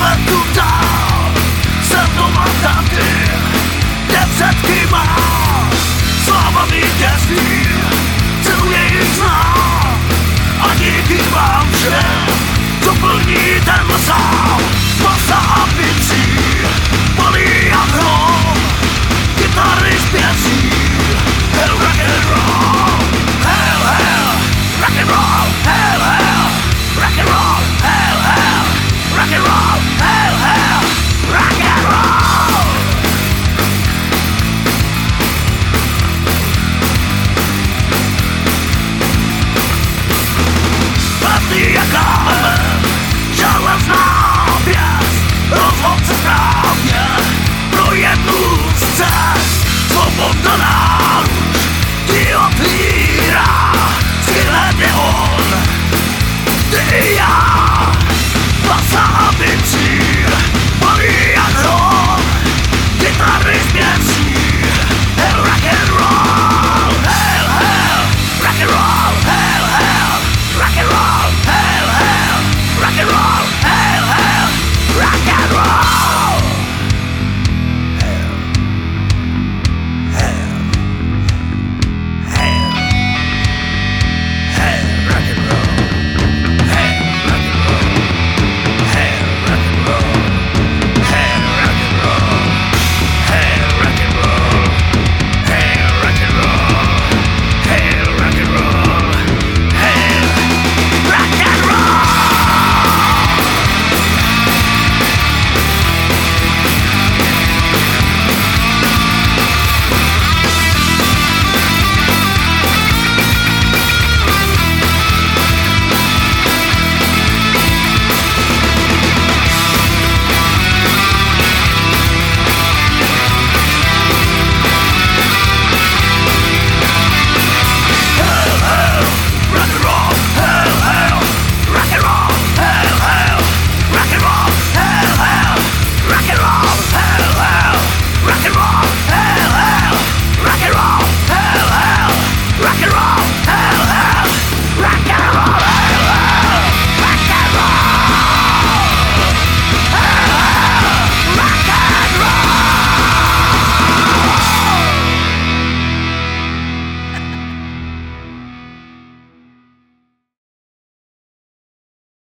smrtu dál. Se mnou tam kdy kde předky má Sláva vítězí, cenu jejich zná A díky vám všem, ten sám Yeah!